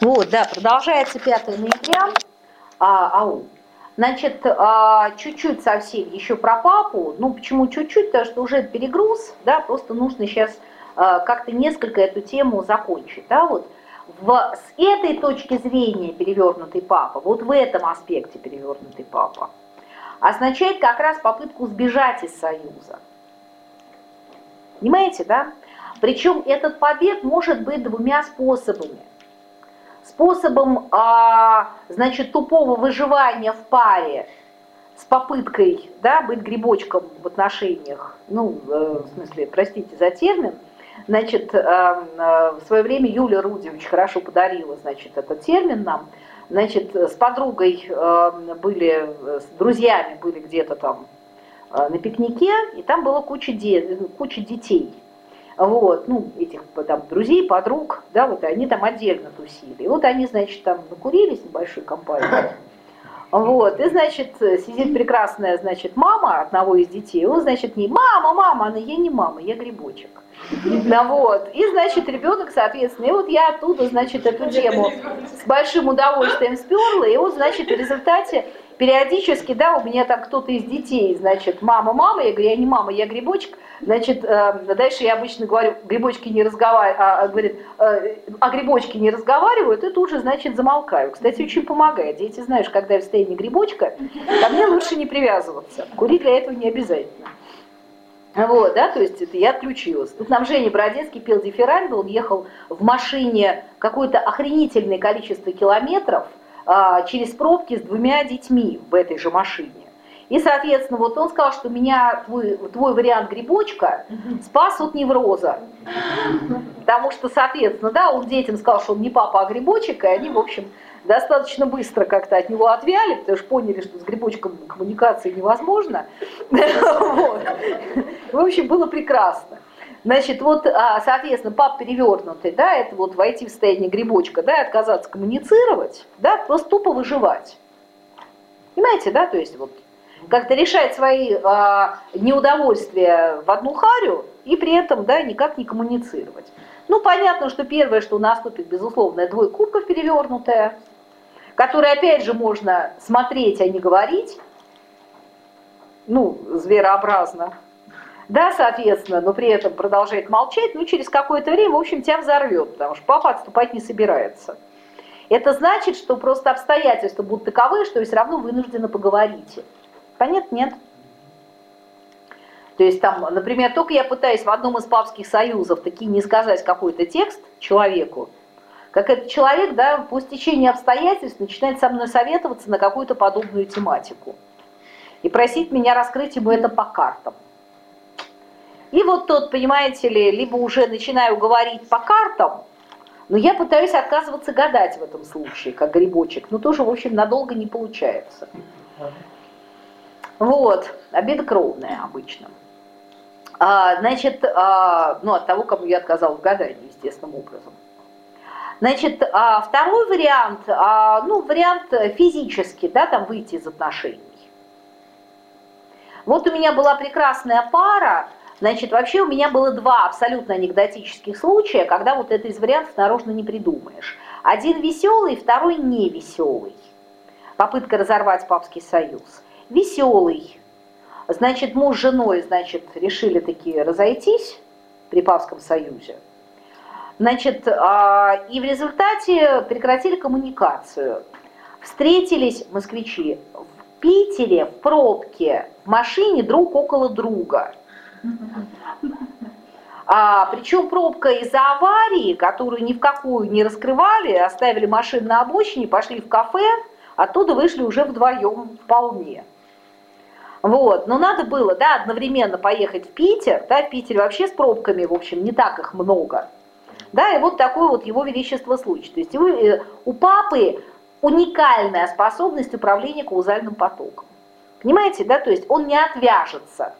Вот, да, продолжается 5 ноября. А, ау. Значит, а, чуть-чуть совсем еще про папу. Ну, почему чуть-чуть? Потому что уже перегруз, да, просто нужно сейчас а, как-то несколько эту тему закончить, да, вот. В, с этой точки зрения перевернутый папа, вот в этом аспекте перевернутый папа, означает как раз попытку сбежать из Союза. Понимаете, да? Причем этот побег может быть двумя способами способом, а, значит, тупого выживания в паре с попыткой, да, быть грибочком в отношениях, ну, э, в смысле, простите за термин, значит, э, э, в свое время Юля Руди очень хорошо подарила, значит, этот термин нам, значит, с подругой были, с друзьями были где-то там на пикнике, и там было куча, де, куча детей – вот, ну, этих там друзей, подруг, да, вот они там отдельно тусили. И вот они, значит, там накурились небольшой компанией. Вот, и, значит, сидит прекрасная, значит, мама одного из детей, он, значит, не мама, мама, она, я не мама, я грибочек. Да, вот, и, значит, ребенок, соответственно, и вот я оттуда, значит, эту тему с большим удовольствием сперла, и вот, значит, в результате периодически, да, у меня там кто-то из детей, значит, мама, мама, я говорю, я не мама, я грибочек, значит, э, дальше я обычно говорю, грибочки не разговаривают, а, говорит, э, а грибочки не разговаривают, и тут же, значит, замолкаю. Кстати, очень помогает. Дети, знаешь, когда я в состоянии грибочка, ко мне лучше не привязываться. Курить для этого не обязательно. Вот, да, то есть это я отключилась. Тут нам Женя Бродецкий пел дифирамбы, он ехал в машине какое-то охренительное количество километров, а, через пробки с двумя детьми в этой же машине. И, соответственно, вот он сказал, что меня твой, твой вариант грибочка спас от невроза. Потому что, соответственно, да, он детям сказал, что он не папа, а грибочек, и они, в общем, достаточно быстро как-то от него отвяли, потому что поняли, что с грибочком коммуникации невозможно. В общем, было прекрасно. Значит, вот, а, соответственно, пап перевернутый, да, это вот войти в состояние грибочка, да, отказаться коммуницировать, да, просто тупо выживать. Понимаете, да, то есть вот как-то решать свои а, неудовольствия в одну харю и при этом, да, никак не коммуницировать. Ну, понятно, что первое, что наступит, безусловно, двое кубков перевернутая, которая, опять же, можно смотреть, а не говорить, ну, зверообразно, да, соответственно, но при этом продолжает молчать, ну, через какое-то время, в общем, тебя взорвет, потому что папа отступать не собирается. Это значит, что просто обстоятельства будут таковы, что вы все равно вынуждены поговорить. Понятно? Нет. То есть там, например, только я пытаюсь в одном из папских союзов таки не сказать какой-то текст человеку, как этот человек, да, по стечению обстоятельств начинает со мной советоваться на какую-то подобную тематику и просить меня раскрыть ему это по картам. И вот тот, понимаете ли, либо уже начинаю говорить по картам, но я пытаюсь отказываться гадать в этом случае, как грибочек, но тоже, в общем, надолго не получается. Вот, обида кровная обычно. А, значит, а, ну, от того, кому я отказал в гадании, естественным образом. Значит, а, второй вариант, а, ну, вариант физический, да, там выйти из отношений. Вот у меня была прекрасная пара, Значит, вообще у меня было два абсолютно анекдотических случая, когда вот это из вариантов нарочно не придумаешь. Один веселый, второй не веселый. Попытка разорвать папский союз. Веселый. Значит, муж с женой, значит, решили такие разойтись при папском союзе. Значит, а, и в результате прекратили коммуникацию. Встретились москвичи в Питере в пробке, в машине друг около друга. А, причем пробка из-за аварии, которую ни в какую не раскрывали, оставили машину на обочине, пошли в кафе, оттуда вышли уже вдвоем вполне. Вот, но надо было, да, одновременно поехать в Питер, да, в Питере вообще с пробками, в общем, не так их много. Да, и вот такой вот его величество случай. То есть э, у папы уникальная способность управления каузальным потоком. Понимаете, да, то есть он не отвяжется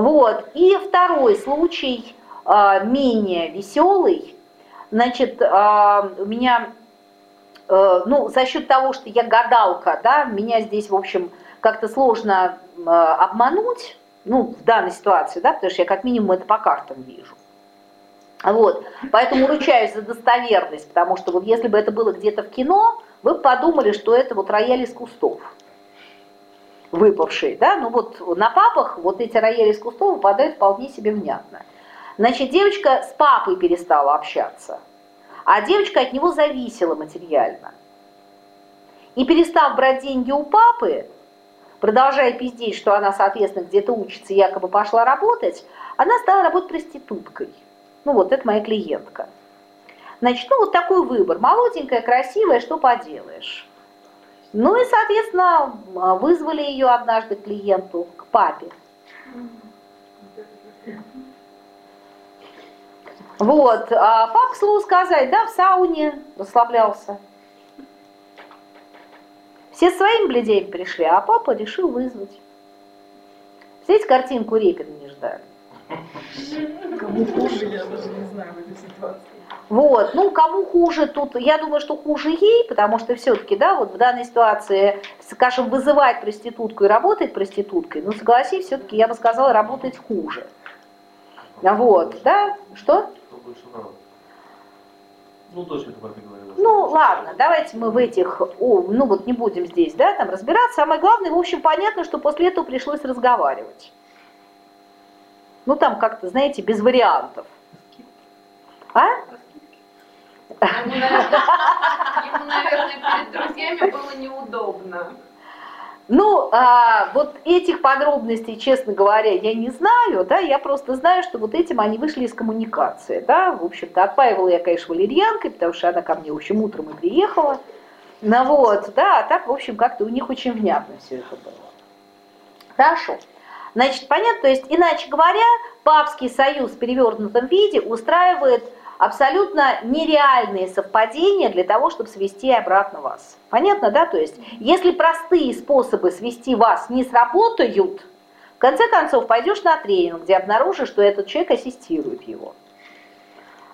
вот. И второй случай, а, менее веселый. Значит, а, у меня, э, ну, за счет того, что я гадалка, да, меня здесь, в общем, как-то сложно обмануть, ну, в данной ситуации, да, потому что я как минимум это по картам вижу. Вот. Поэтому ручаюсь за достоверность, потому что вот если бы это было где-то в кино, вы бы подумали, что это вот рояль из кустов выпавший, да, ну вот на папах вот эти рояли из кустов выпадают вполне себе внятно. Значит, девочка с папой перестала общаться, а девочка от него зависела материально. И перестав брать деньги у папы, продолжая пиздеть, что она, соответственно, где-то учится, якобы пошла работать, она стала работать проституткой. Ну вот, это моя клиентка. Значит, ну вот такой выбор. Молоденькая, красивая, что поделаешь. Ну и, соответственно, вызвали ее однажды клиенту к папе. Вот, а папа, слово сказать, да, в сауне расслаблялся. Все своим бледяем пришли, а папа решил вызвать. Представляете, картинку Репина не ждали. Кому хуже, я даже не знаю в этой ситуации. Вот, ну кому хуже тут, я думаю, что хуже ей, потому что все-таки, да, вот в данной ситуации, скажем, вызывать проститутку и работать проституткой, ну согласись, все-таки я бы сказала, работать хуже. Вот, да, что? Ну, точно, как ты говорила. Ну, ладно, давайте мы в этих, о, ну вот не будем здесь, да, там разбираться. Самое главное, в общем, понятно, что после этого пришлось разговаривать. Ну, там как-то, знаете, без вариантов. А? Ему, наверное, перед друзьями было неудобно. Ну, а, вот этих подробностей, честно говоря, я не знаю, да, я просто знаю, что вот этим они вышли из коммуникации, да, в общем-то, отпаивала я, конечно, валерьянкой, потому что она ко мне, в общем, утром и приехала, ну вот, да, а так, в общем, как-то у них очень внятно все это было. Хорошо. Значит, понятно, то есть, иначе говоря, Папский союз в перевернутом виде устраивает абсолютно нереальные совпадения для того, чтобы свести обратно вас. Понятно, да? То есть, если простые способы свести вас не сработают, в конце концов пойдешь на тренинг, где обнаружишь, что этот человек ассистирует его.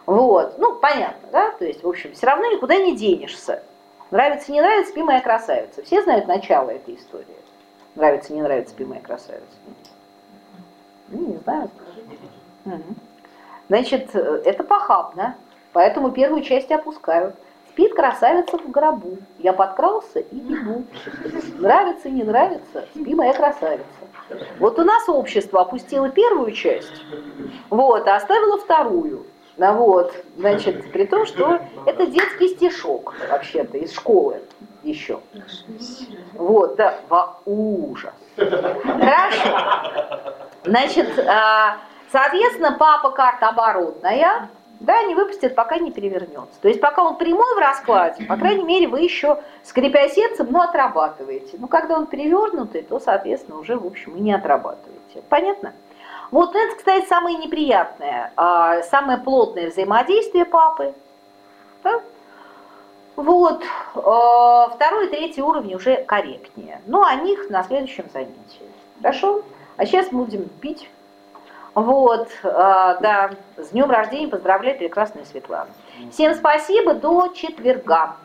Вот, ну, понятно, да? То есть, в общем, все равно никуда не денешься. Нравится, не нравится, спи моя красавица. Все знают начало этой истории. Нравится, не нравится, спи моя красавица. Ну, не знаю. Угу. Значит, это похабно, поэтому первую часть опускают. Спит красавица в гробу. Я подкрался и иду. Нравится, не нравится, спи моя красавица. Вот у нас общество опустило первую часть, вот, а оставило вторую. Ну вот, значит, при том, что это детский стишок, вообще-то, из школы еще. Вот, да, во ужас. Хорошо. Значит, а, Соответственно, папа карта оборотная, да, не выпустит, пока не перевернется. То есть пока он прямой в раскладе, по крайней мере, вы еще, скрипя сердцем, но отрабатываете. Но когда он перевернутый, то, соответственно, уже, в общем, и не отрабатываете. Понятно? Вот это, кстати, самое неприятное, а, самое плотное взаимодействие папы. Да? Вот. А, второй и третий уровень уже корректнее. Но о них на следующем занятии. Хорошо? А сейчас будем пить вот, э, да, с днем рождения поздравляю прекрасную Светлану. Всем спасибо, до четверга.